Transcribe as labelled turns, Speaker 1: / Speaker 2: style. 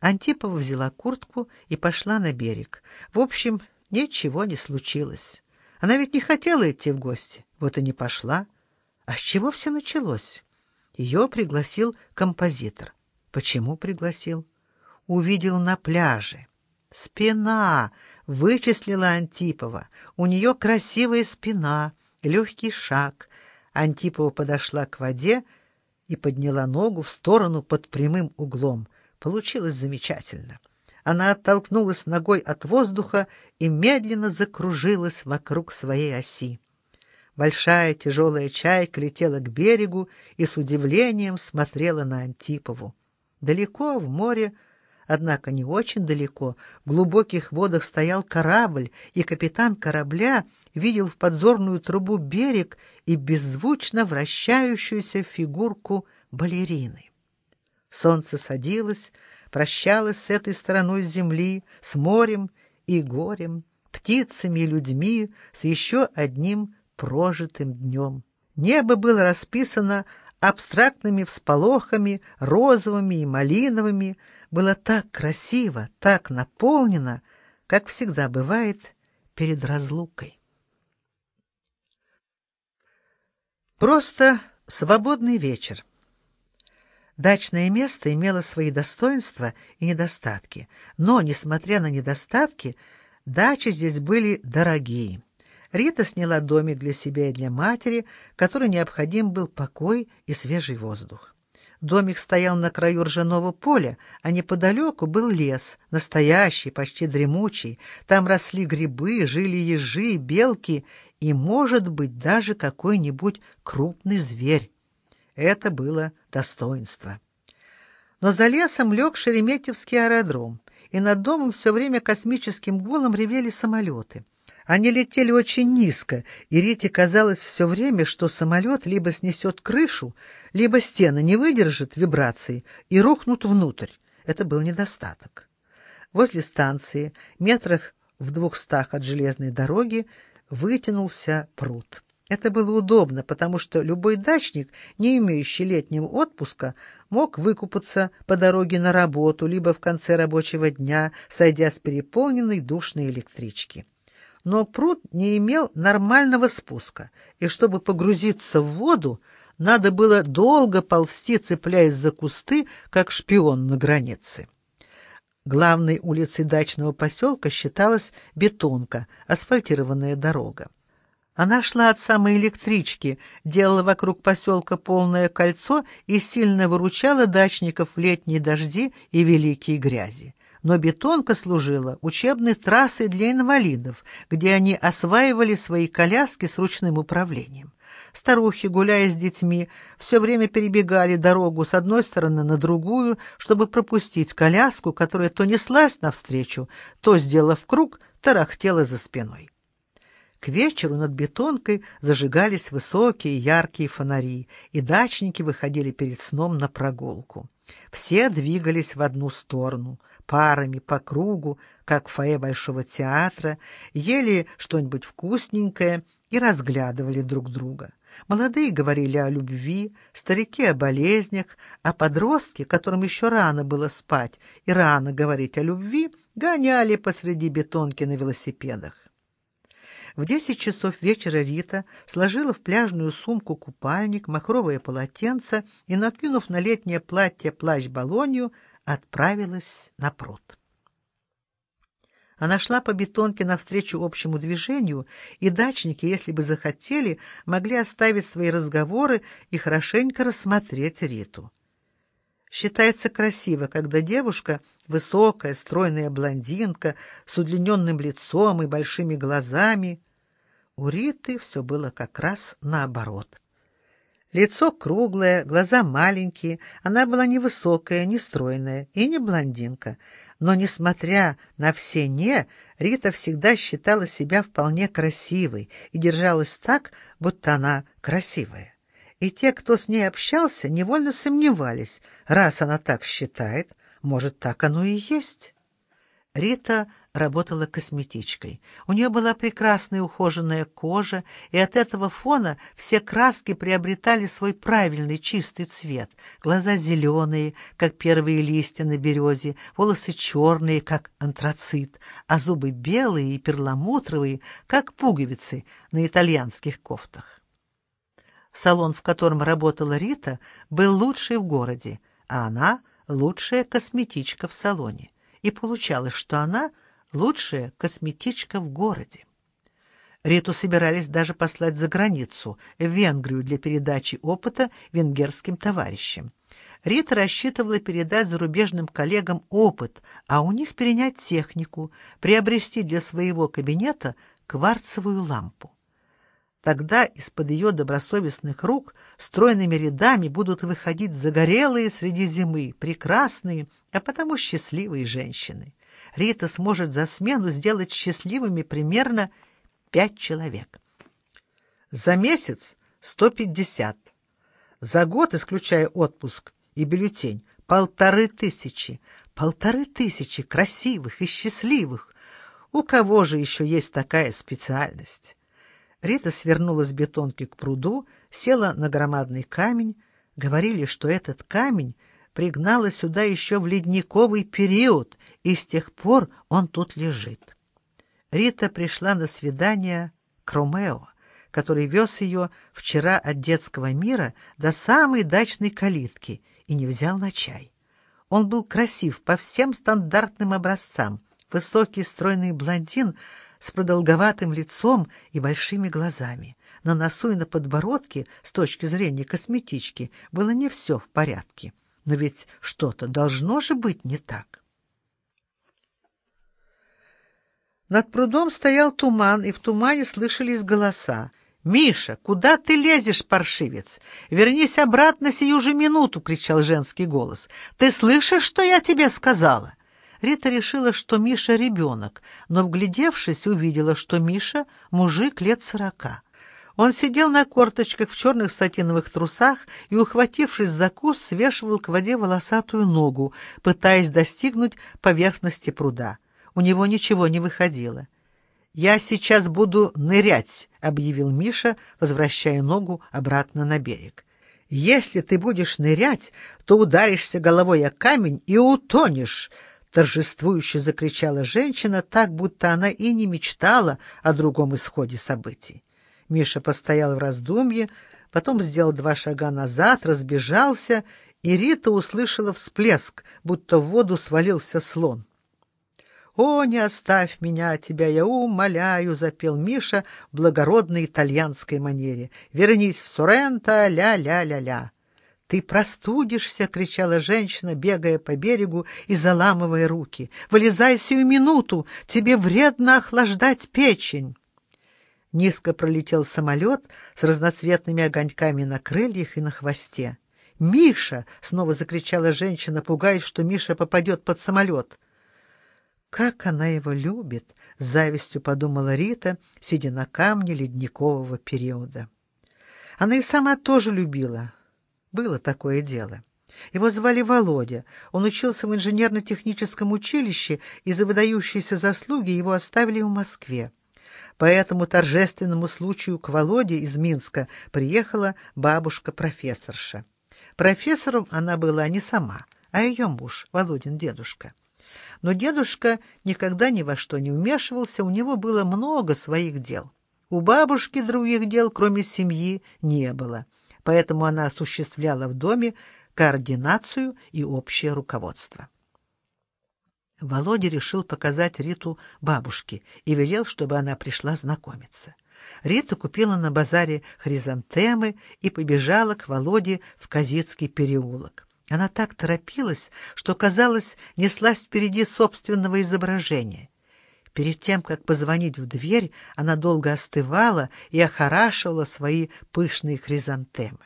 Speaker 1: Антипова взяла куртку и пошла на берег. В общем, ничего не случилось. Она ведь не хотела идти в гости, вот и не пошла. А с чего все началось? Ее пригласил композитор. Почему пригласил? Увидел на пляже. Спина! Вычислила Антипова. У нее красивая спина, легкий шаг. Антипова подошла к воде и подняла ногу в сторону под прямым углом. Получилось замечательно. Она оттолкнулась ногой от воздуха и медленно закружилась вокруг своей оси. Большая тяжелая чайка летела к берегу и с удивлением смотрела на Антипову. Далеко в море Однако не очень далеко, в глубоких водах стоял корабль, и капитан корабля видел в подзорную трубу берег и беззвучно вращающуюся фигурку балерины. Солнце садилось, прощалось с этой стороной земли, с морем и горем, птицами и людьми, с еще одним прожитым днем. Небо было расписано абстрактными всполохами, розовыми и малиновыми, было так красиво, так наполнено, как всегда бывает перед разлукой. Просто свободный вечер. Дачное место имело свои достоинства и недостатки, но, несмотря на недостатки, дачи здесь были дорогие. Рита сняла домик для себя и для матери, которой необходим был покой и свежий воздух. Домик стоял на краю ржаного поля, а неподалеку был лес, настоящий, почти дремучий. Там росли грибы, жили ежи, белки и, может быть, даже какой-нибудь крупный зверь. Это было достоинство. Но за лесом лег Шереметьевский аэродром, и над домом все время космическим гулом ревели самолеты. Они летели очень низко, и Рите казалось все время, что самолет либо снесет крышу, либо стены не выдержат вибрации и рухнут внутрь. Это был недостаток. Возле станции, метрах в двухстах от железной дороги, вытянулся пруд. Это было удобно, потому что любой дачник, не имеющий летнего отпуска, мог выкупаться по дороге на работу, либо в конце рабочего дня, сойдя с переполненной душной электрички но пруд не имел нормального спуска, и чтобы погрузиться в воду, надо было долго ползти, цепляясь за кусты, как шпион на границе. Главной улицей дачного поселка считалась бетонка, асфальтированная дорога. Она шла от самой электрички, делала вокруг поселка полное кольцо и сильно выручала дачников в летние дожди и великие грязи но бетонка служила учебной трассой для инвалидов, где они осваивали свои коляски с ручным управлением. Старухи, гуляя с детьми, все время перебегали дорогу с одной стороны на другую, чтобы пропустить коляску, которая то неслась навстречу, то, сделав круг, тарахтела за спиной. К вечеру над бетонкой зажигались высокие яркие фонари, и дачники выходили перед сном на прогулку. Все двигались в одну сторону — парами по кругу, как в фойе Большого театра, ели что-нибудь вкусненькое и разглядывали друг друга. Молодые говорили о любви, старики о болезнях, а подростки, которым еще рано было спать и рано говорить о любви, гоняли посреди бетонки на велосипедах. В десять часов вечера Рита сложила в пляжную сумку купальник, махровое полотенце и, накинув на летнее платье плащ-балонью, отправилась на пруд. Она шла по бетонке навстречу общему движению, и дачники, если бы захотели, могли оставить свои разговоры и хорошенько рассмотреть Риту. Считается красиво, когда девушка, высокая, стройная блондинка, с удлиненным лицом и большими глазами. У Риты все было как раз наоборот. Лицо круглое, глаза маленькие, она была невысокая, не стройная и не блондинка. Но, несмотря на все «не», Рита всегда считала себя вполне красивой и держалась так, будто она красивая. И те, кто с ней общался, невольно сомневались, раз она так считает, может, так оно и есть. Рита работала косметичкой. У нее была прекрасная ухоженная кожа, и от этого фона все краски приобретали свой правильный чистый цвет. Глаза зеленые, как первые листья на березе, волосы черные, как антрацит, а зубы белые и перламутровые, как пуговицы на итальянских кофтах. Салон, в котором работала Рита, был лучший в городе, а она — лучшая косметичка в салоне. И получалось, что она — лучшая косметичка в городе. Риту собирались даже послать за границу, в Венгрию, для передачи опыта венгерским товарищам. Рита рассчитывала передать зарубежным коллегам опыт, а у них перенять технику, приобрести для своего кабинета кварцевую лампу. Тогда из-под ее добросовестных рук стройными рядами будут выходить загорелые среди зимы, прекрасные, а потому счастливые женщины. Рита сможет за смену сделать счастливыми примерно пять человек. За месяц — сто пятьдесят. За год, исключая отпуск и бюллетень, полторы тысячи. Полторы тысячи красивых и счастливых. У кого же еще есть такая специальность? Рита свернула с бетонки к пруду, села на громадный камень. Говорили, что этот камень пригнала сюда еще в ледниковый период, и с тех пор он тут лежит. Рита пришла на свидание к Ромео, который вез ее вчера от детского мира до самой дачной калитки и не взял на чай. Он был красив по всем стандартным образцам, высокий стройный блондин с продолговатым лицом и большими глазами. На носу и на подбородке, с точки зрения косметички, было не все в порядке. Но ведь что-то должно же быть не так. Над прудом стоял туман, и в тумане слышались голоса. «Миша, куда ты лезешь, паршивец? Вернись обратно сию же минуту!» — кричал женский голос. «Ты слышишь, что я тебе сказала?» Рита решила, что Миша — ребенок, но, вглядевшись, увидела, что Миша — мужик лет сорока. Он сидел на корточках в черных сатиновых трусах и, ухватившись за куст, свешивал к воде волосатую ногу, пытаясь достигнуть поверхности пруда. У него ничего не выходило. «Я сейчас буду нырять», — объявил Миша, возвращая ногу обратно на берег. «Если ты будешь нырять, то ударишься головой о камень и утонешь», — торжествующе закричала женщина, так, будто она и не мечтала о другом исходе событий. Миша постоял в раздумье, потом сделал два шага назад, разбежался, и Рита услышала всплеск, будто в воду свалился слон. «О, не оставь меня тебя, я умоляю!» — запел Миша в благородной итальянской манере. «Вернись в Соренто, ля-ля-ля-ля!» «Ты простудишься!» — кричала женщина, бегая по берегу и заламывая руки. «Вылезай сию минуту! Тебе вредно охлаждать печень!» Низко пролетел самолет с разноцветными огоньками на крыльях и на хвосте. «Миша!» — снова закричала женщина, пугаясь, что Миша попадет под самолет. Как она его любит, с завистью подумала Рита, сидя на камне ледникового периода. Она и сама тоже любила. Было такое дело. Его звали Володя. Он учился в инженерно-техническом училище, и за выдающиеся заслуги его оставили в Москве. По этому торжественному случаю к Володе из Минска приехала бабушка-профессорша. Профессором она была не сама, а ее муж, Володин дедушка. Но дедушка никогда ни во что не вмешивался, у него было много своих дел. У бабушки других дел, кроме семьи, не было, поэтому она осуществляла в доме координацию и общее руководство. Володя решил показать Риту бабушке и велел, чтобы она пришла знакомиться. Рита купила на базаре хризантемы и побежала к Володе в Казицкий переулок. Она так торопилась, что, казалось, неслась впереди собственного изображения. Перед тем, как позвонить в дверь, она долго остывала и охорашивала свои пышные хризантемы.